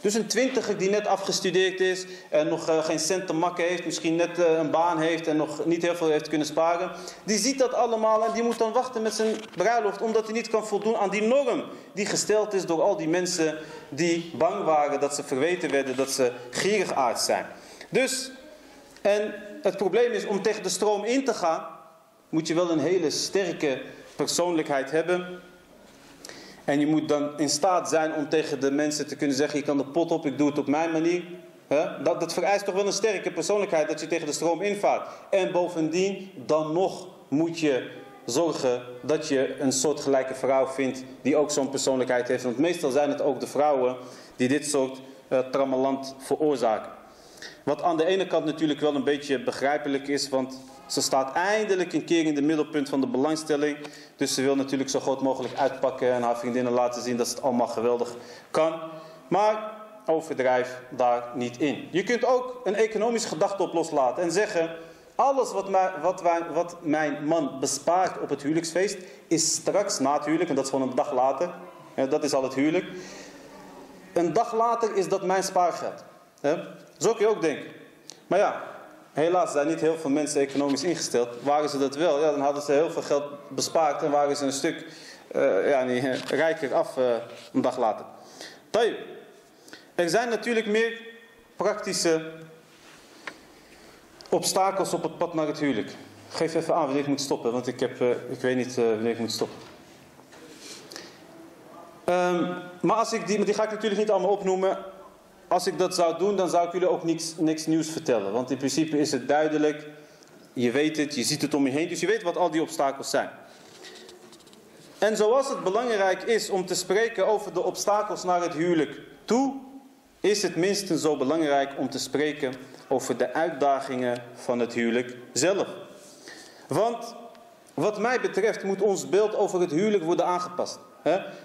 Dus een twintiger die net afgestudeerd is en nog uh, geen cent te makken heeft, misschien net uh, een baan heeft en nog niet heel veel heeft kunnen sparen. Die ziet dat allemaal en die moet dan wachten met zijn bruiloft omdat hij niet kan voldoen aan die norm. Die gesteld is door al die mensen die bang waren dat ze verweten werden dat ze gierig aard zijn. Dus, en het probleem is om tegen de stroom in te gaan, moet je wel een hele sterke persoonlijkheid hebben. En je moet dan in staat zijn om tegen de mensen te kunnen zeggen: Je kan de pot op, ik doe het op mijn manier. Dat, dat vereist toch wel een sterke persoonlijkheid dat je tegen de stroom invaart. En bovendien, dan nog moet je zorgen dat je een soortgelijke vrouw vindt die ook zo'n persoonlijkheid heeft. Want meestal zijn het ook de vrouwen die dit soort uh, trammeland veroorzaken. Wat aan de ene kant natuurlijk wel een beetje begrijpelijk is, want ze staat eindelijk een keer in het middelpunt van de belangstelling. Dus ze wil natuurlijk zo groot mogelijk uitpakken en haar vriendinnen laten zien dat het allemaal geweldig kan. Maar overdrijf daar niet in. Je kunt ook een economische gedachte op loslaten en zeggen... Alles wat, wat, wij, wat mijn man bespaart op het huwelijksfeest is straks na het huwelijk, en dat is gewoon een dag later. Dat is al het huwelijk. Een dag later is dat mijn spaargeld. Zo kun je ook denken. Maar ja, helaas zijn niet heel veel mensen economisch ingesteld. Waren ze dat wel, ja, dan hadden ze heel veel geld bespaard en waren ze een stuk uh, ja, niet, uh, rijker af uh, een dag later. Tayyip. Er zijn natuurlijk meer praktische obstakels op het pad naar het huwelijk. Geef even aan wanneer ik moet stoppen, want ik, heb, ik weet niet wanneer ik moet stoppen. Um, maar als ik die, die ga ik natuurlijk niet allemaal opnoemen als ik dat zou doen, dan zou ik jullie ook niks, niks nieuws vertellen. Want in principe is het duidelijk. Je weet het, je ziet het om je heen. Dus je weet wat al die obstakels zijn. En zoals het belangrijk is om te spreken over de obstakels naar het huwelijk toe, is het minstens zo belangrijk om te spreken over de uitdagingen van het huwelijk zelf. Want wat mij betreft moet ons beeld over het huwelijk worden aangepast.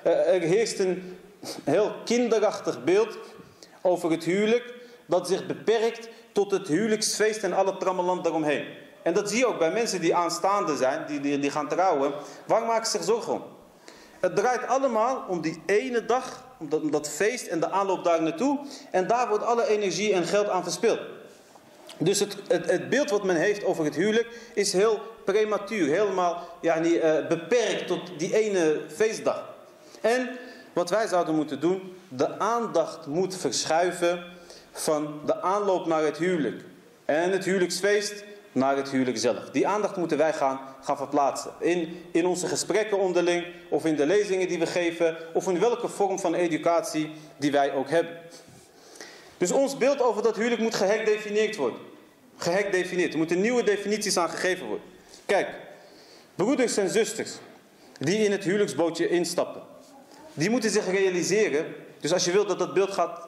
Er heerst een heel kinderachtig beeld over het huwelijk dat zich beperkt tot het huwelijksfeest en alle trammeland daaromheen. En dat zie je ook bij mensen die aanstaande zijn, die, die, gaan trouwen. Waar maken ze zich zorgen om? Het draait allemaal om die ene dag, om dat, feest en de aanloop daar naartoe. En daar wordt alle energie en geld aan verspild. Dus het, het, het, beeld wat men heeft over het huwelijk is heel prematuur, helemaal ja, niet, uh, beperkt tot die ene feestdag. En wat wij zouden moeten doen, de aandacht moet verschuiven van de aanloop naar het huwelijk. En het huwelijksfeest naar het huwelijk zelf. Die aandacht moeten wij gaan, gaan verplaatsen. In, in onze gesprekken onderling, of in de lezingen die we geven, of in welke vorm van educatie die wij ook hebben. Dus ons beeld over dat huwelijk moet gehekdefinieerd worden. Gehekdefinieerd. Er moeten nieuwe definities aan gegeven worden. Kijk, broeders en zusters die in het huwelijksbootje instappen. Die moeten zich realiseren. Dus als je wilt dat dat beeld gaat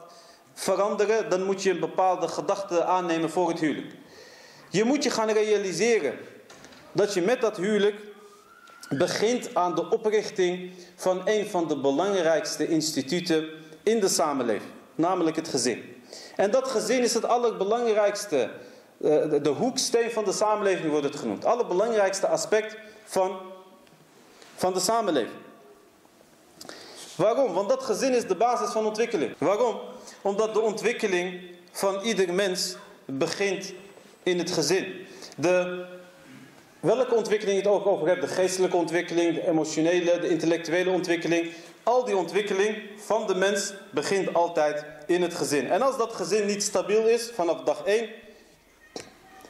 veranderen, dan moet je een bepaalde gedachte aannemen voor het huwelijk. Je moet je gaan realiseren dat je met dat huwelijk begint aan de oprichting van een van de belangrijkste instituten in de samenleving, namelijk het gezin. En dat gezin is het allerbelangrijkste, de, de hoeksteen van de samenleving wordt het genoemd. Het allerbelangrijkste aspect van, van de samenleving. Waarom? Want dat gezin is de basis van ontwikkeling. Waarom? Omdat de ontwikkeling van ieder mens begint in het gezin. De, welke ontwikkeling je het ook over hebt, de geestelijke ontwikkeling, de emotionele, de intellectuele ontwikkeling. Al die ontwikkeling van de mens begint altijd in het gezin. En als dat gezin niet stabiel is vanaf dag 1.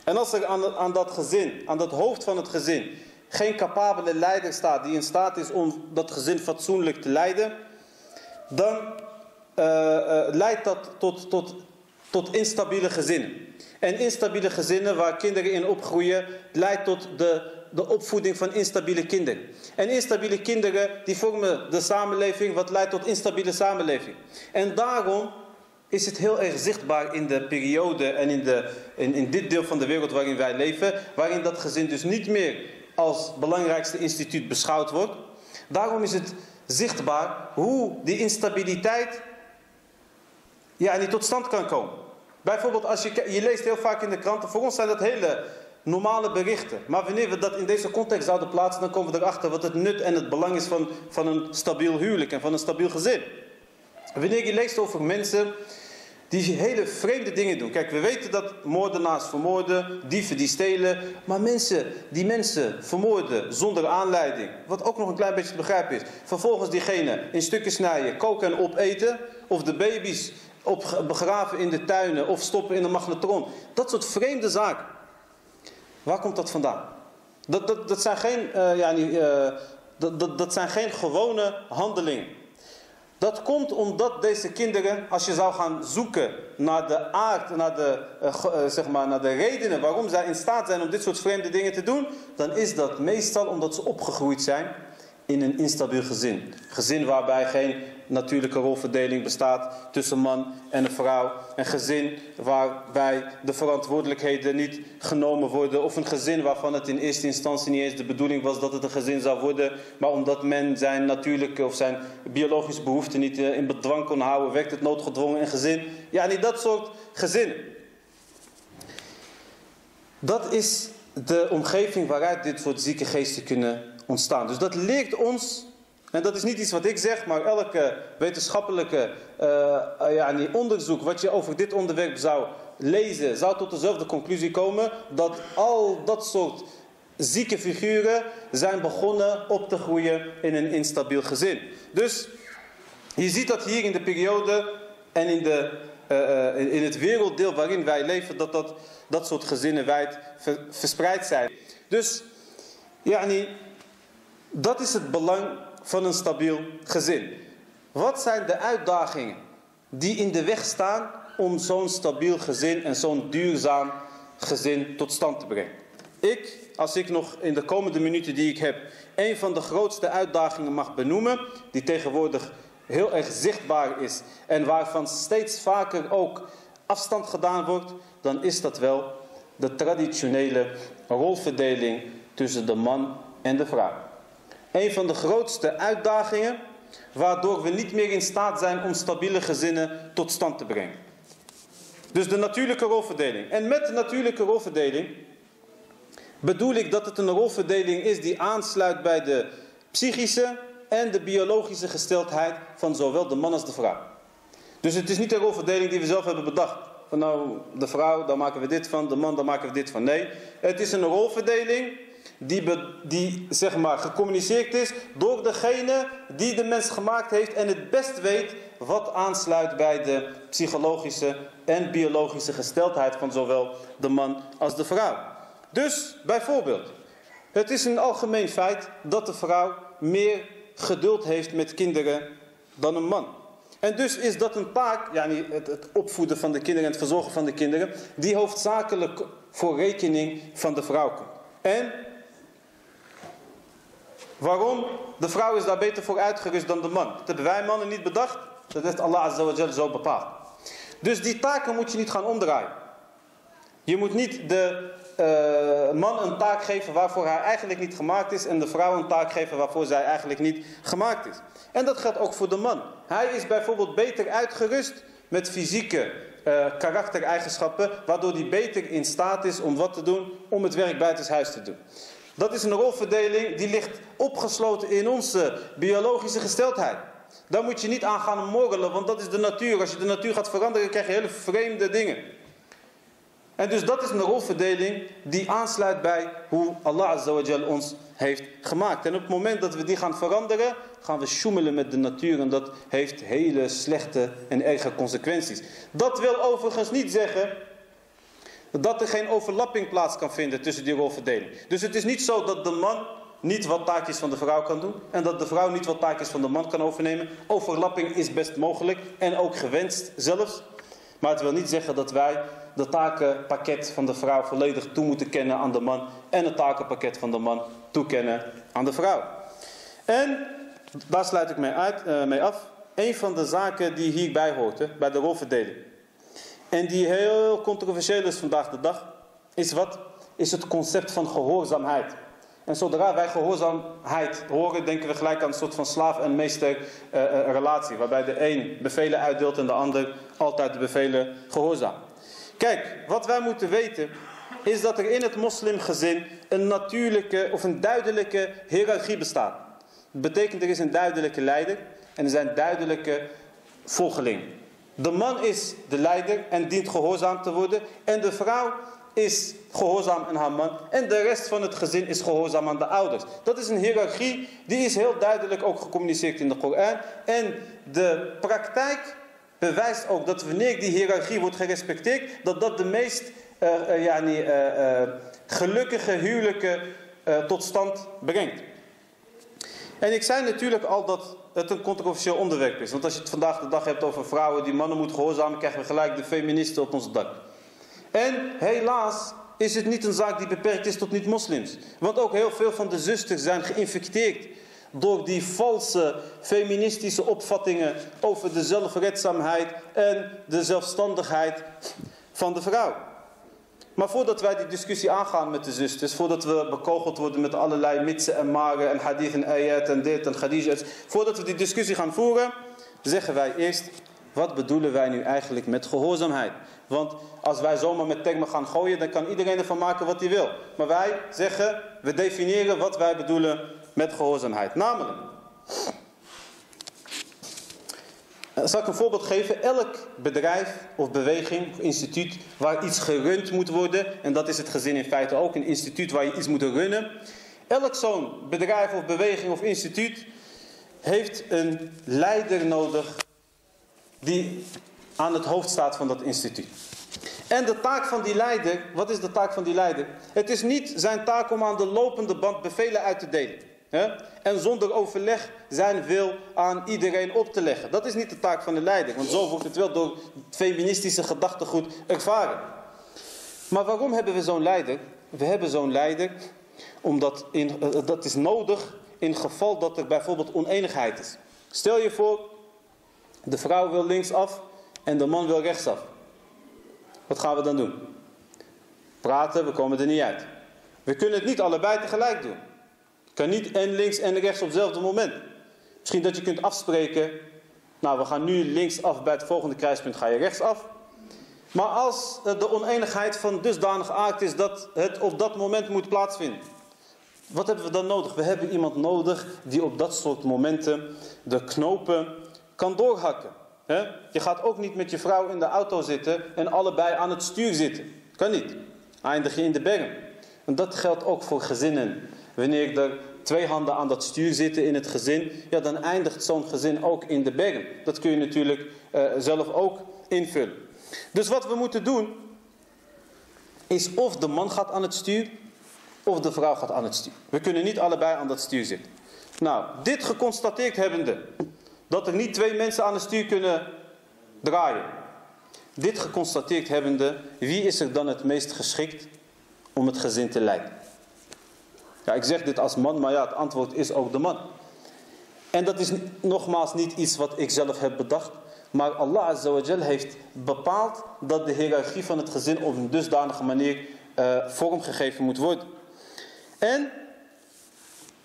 En als er aan, aan dat gezin, aan dat hoofd van het gezin, geen capabele leider staat die in staat is om dat gezin fatsoenlijk te leiden, dan uh, uh, leidt dat tot, tot, tot instabiele gezinnen. En instabiele gezinnen waar kinderen in opgroeien, leidt tot de, de opvoeding van instabiele kinderen. En instabiele kinderen die vormen de samenleving wat leidt tot instabiele samenleving. En daarom is het heel erg zichtbaar in de periode en in, de, in, in dit deel van de wereld waarin wij leven, waarin dat gezin dus niet meer als belangrijkste instituut beschouwd wordt. Daarom is het zichtbaar hoe die instabiliteit ja, niet tot stand kan komen. Bijvoorbeeld, als je, je leest heel vaak in de kranten, voor ons zijn dat hele normale berichten. Maar wanneer we dat in deze context zouden plaatsen, dan komen we erachter wat het nut en het belang is van, van een stabiel huwelijk en van een stabiel gezin. Wanneer je leest over mensen die hele vreemde dingen doen. Kijk, we weten dat moordenaars vermoorden, dieven die stelen. Maar mensen die mensen vermoorden zonder aanleiding. Wat ook nog een klein beetje te begrijpen is. Vervolgens diegene in stukken snijden, koken en opeten. Of de baby's op, begraven in de tuinen of stoppen in de magnetron. Dat soort vreemde zaken. Waar komt dat vandaan? Dat, dat, dat, zijn, geen, uh, ja, uh, dat, dat, dat zijn geen gewone handelingen. Dat komt omdat deze kinderen, als je zou gaan zoeken naar de aard, naar de, uh, zeg maar, naar de redenen waarom zij in staat zijn om dit soort vreemde dingen te doen, dan is dat meestal omdat ze opgegroeid zijn in een instabiel gezin. Gezin waarbij geen natuurlijke rolverdeling bestaat tussen man en een vrouw. Een gezin waarbij de verantwoordelijkheden niet genomen worden. Of een gezin waarvan het in eerste instantie niet eens de bedoeling was dat het een gezin zou worden. Maar omdat men zijn natuurlijke of zijn biologische behoeften niet eh, in bedwang kon houden, werkt het noodgedwongen in gezin. Ja, niet dat soort gezinnen. Dat is de omgeving waaruit dit soort zieke geesten kunnen ontstaan. Dus dat leert ons, en dat is niet iets wat ik zeg, maar elke wetenschappelijke uh, onderzoek wat je over dit onderwerp zou lezen, zou tot dezelfde conclusie komen dat al dat soort zieke figuren zijn begonnen op te groeien in een instabiel gezin. Dus je ziet dat hier in de periode en in, de, uh, in het werelddeel waarin wij leven, dat dat, dat soort gezinnen wijd verspreid zijn. Dus, ja, dat is het belang van een stabiel gezin. Wat zijn de uitdagingen die in de weg staan om zo'n stabiel gezin en zo'n duurzaam gezin tot stand te brengen? Ik, als ik nog in de komende minuten die ik heb, een van de grootste uitdagingen mag benoemen, die tegenwoordig heel erg zichtbaar is en waarvan steeds vaker ook afstand gedaan wordt, dan is dat wel de traditionele rolverdeling tussen de man en de vrouw een van de grootste uitdagingen waardoor we niet meer in staat zijn om stabiele gezinnen tot stand te brengen. Dus de natuurlijke rolverdeling. En met de natuurlijke rolverdeling bedoel ik dat het een rolverdeling is die aansluit bij de psychische en de biologische gesteldheid van zowel de man als de vrouw. Dus het is niet een rolverdeling die we zelf hebben bedacht. Van nou, de vrouw, daar maken we dit van, de man, daar maken we dit van. Nee, het is een rolverdeling die, die zeg maar gecommuniceerd is door degene die de mens gemaakt heeft en het best weet wat aansluit bij de psychologische en biologische gesteldheid van zowel de man als de vrouw. Dus bijvoorbeeld, het is een algemeen feit dat de vrouw meer geduld heeft met kinderen dan een man. En dus is dat een taak, ja, het, het opvoeden van de kinderen en het verzorgen van de kinderen, die hoofdzakelijk voor rekening van de vrouw komt. En Waarom? De vrouw is daar beter voor uitgerust dan de man. Dat hebben wij mannen niet bedacht. Dat heeft Allah Azza zo bepaald. Dus die taken moet je niet gaan omdraaien. Je moet niet de uh, man een taak geven waarvoor hij eigenlijk niet gemaakt is en de vrouw een taak geven waarvoor zij eigenlijk niet gemaakt is. En dat geldt ook voor de man. Hij is bijvoorbeeld beter uitgerust met fysieke uh, karaktereigenschappen, waardoor hij beter in staat is om wat te doen, om het werk buitenshuis te doen. Dat is een rolverdeling die ligt opgesloten in onze biologische gesteldheid. Daar moet je niet aan gaan morrelen, want dat is de natuur. Als je de natuur gaat veranderen, krijg je hele vreemde dingen. En dus dat is een rolverdeling die aansluit bij hoe Allah Azawajal ons heeft gemaakt. En op het moment dat we die gaan veranderen, gaan we sjoemelen met de natuur. En dat heeft hele slechte en erge consequenties. Dat wil overigens niet zeggen dat er geen overlapping plaats kan vinden tussen die rolverdeling. Dus het is niet zo dat de man niet wat taakjes van de vrouw kan doen. En dat de vrouw niet wat taakjes van de man kan overnemen. Overlapping is best mogelijk en ook gewenst zelfs. Maar het wil niet zeggen dat wij de takenpakket van de vrouw volledig toe moeten kennen aan de man. En het takenpakket van de man toekennen aan de vrouw. En daar sluit ik mee, uit, uh, mee af. Een van de zaken die hierbij hoort, bij de rolverdeling. En die heel controversieel is vandaag de dag. Is wat? Is het concept van gehoorzaamheid. En zodra wij gehoorzaamheid horen, denken we gelijk aan een soort van slaaf- en meester-relatie. Uh, waarbij de een bevelen uitdeelt en de ander altijd de bevelen gehoorzaam. Kijk, wat wij moeten weten is dat er in het moslimgezin een natuurlijke of een duidelijke hiërarchie bestaat. Dat betekent er is een duidelijke leider en er zijn duidelijke volgelingen. De man is de leider en dient gehoorzaam te worden en de vrouw is gehoorzaam aan haar man en de rest van het gezin is gehoorzaam aan de ouders. Dat is een hiërarchie, die is heel duidelijk ook gecommuniceerd in de Koran. En de praktijk bewijst ook dat wanneer die hiërarchie wordt gerespecteerd, dat dat de meest uh, yani, uh, gelukkige huwelijken tot stand brengt. En ik zei natuurlijk al dat het een controversieel onderwerp is. Want als je het vandaag de dag hebt over vrouwen die mannen moeten gehoorzamen, krijgen we gelijk de feministen op ons dak. En helaas is het niet een zaak die beperkt is tot niet-moslims. Want ook heel veel van de zusters zijn geïnfecteerd door die valse feministische opvattingen over de zelfredzaamheid en de zelfstandigheid van de vrouw. Maar voordat wij die discussie aangaan met de zusters, voordat we bekogeld worden met allerlei mitsen en maren en hadith en ayat en dit en khadijat, voordat we die discussie gaan voeren, zeggen wij eerst, wat bedoelen wij nu eigenlijk met gehoorzaamheid? Want als wij zomaar met termen gaan gooien, dan kan iedereen ervan maken wat hij wil. Maar wij zeggen, we definiëren wat wij bedoelen met gehoorzaamheid. Namelijk, zal ik een voorbeeld geven? Elk bedrijf of beweging of instituut waar iets gerund moet worden, en dat is het gezin in feite ook, een instituut waar je iets moet runnen. Elk zo'n bedrijf of beweging of instituut heeft een leider nodig die aan het hoofd staat van dat instituut. En de taak van die leider, wat is de taak van die leider? Het is niet zijn taak om aan de lopende band bevelen uit te delen. En zonder overleg zijn wil aan iedereen op te leggen. Dat is niet de taak van de leider. Want zo wordt het wel door feministische gedachtegoed ervaren. Maar waarom hebben we zo'n leider? We hebben zo'n leider omdat in, uh, dat is nodig in geval dat er bijvoorbeeld oneenigheid is. Stel je voor, de vrouw wil linksaf en de man wil rechtsaf. Wat gaan we dan doen? Praten, we komen er niet uit. We kunnen het niet allebei tegelijk doen. Kan niet en links en rechts op hetzelfde moment. Misschien dat je kunt afspreken. Nou, we gaan nu linksaf bij het volgende kruispunt, ga je rechtsaf. Maar als de oneenigheid van dusdanig aard is dat het op dat moment moet plaatsvinden. Wat hebben we dan nodig? We hebben iemand nodig die op dat soort momenten de knopen kan doorhakken. Je gaat ook niet met je vrouw in de auto zitten en allebei aan het stuur zitten. Kan niet. Eindig je in de berm. En dat geldt ook voor gezinnen. Wanneer er twee handen aan dat stuur zitten in het gezin, ja, dan eindigt zo'n gezin ook in de berm. Dat kun je natuurlijk uh, zelf ook invullen. Dus wat we moeten doen, is of de man gaat aan het stuur, of de vrouw gaat aan het stuur. We kunnen niet allebei aan dat stuur zitten. Nou, dit geconstateerd hebbende, dat er niet twee mensen aan het stuur kunnen draaien. Dit geconstateerd hebbende, wie is er dan het meest geschikt om het gezin te leiden? Ja, ik zeg dit als man, maar ja, het antwoord is ook de man. En dat is nogmaals niet iets wat ik zelf heb bedacht. Maar Allah Azza heeft bepaald dat de hiërarchie van het gezin op een dusdanige manier eh, vormgegeven moet worden. En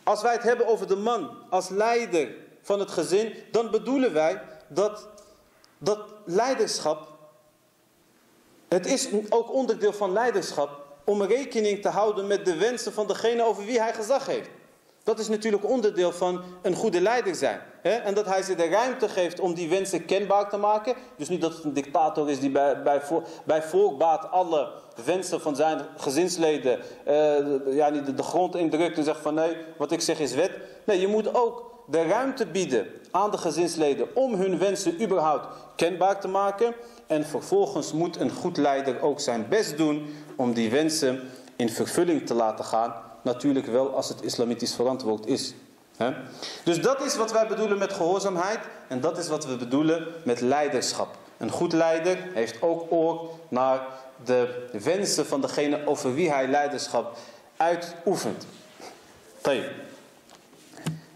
als wij het hebben over de man als leider van het gezin, dan bedoelen wij dat, dat leiderschap, het is ook onderdeel van leiderschap om rekening te houden met de wensen van degene over wie hij gezag heeft. Dat is natuurlijk onderdeel van een goede leider zijn. Hè? En dat hij ze de ruimte geeft om die wensen kenbaar te maken. Dus niet dat het een dictator is die bij, bij, voor, bij voorbaat alle wensen van zijn gezinsleden uh, ja, de, de grond indrukt en zegt van nee, wat ik zeg is wet. Nee, je moet ook de ruimte bieden aan de gezinsleden om hun wensen überhaupt kenbaar te maken. En vervolgens moet een goed leider ook zijn best doen om die wensen in vervulling te laten gaan. Natuurlijk wel als het islamitisch verantwoord is. Dus dat is wat wij bedoelen met gehoorzaamheid. En dat is wat we bedoelen met leiderschap. Een goed leider heeft ook oor naar de wensen van degene over wie hij leiderschap uitoefent. Tayyip.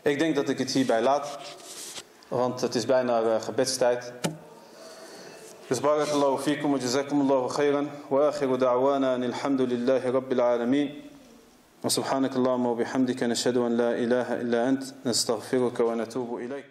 Ik denk dat ik het hierbij laat. Want het is bijna uh, بارك الله فيكم وجزاكم الله خيرا. وآخر دعوانا أن الحمد لله رب العالمين. وسبحانك اللهم وبحمدك نشهد أن لا إله إلا أنت. نستغفرك ونتوب إليك.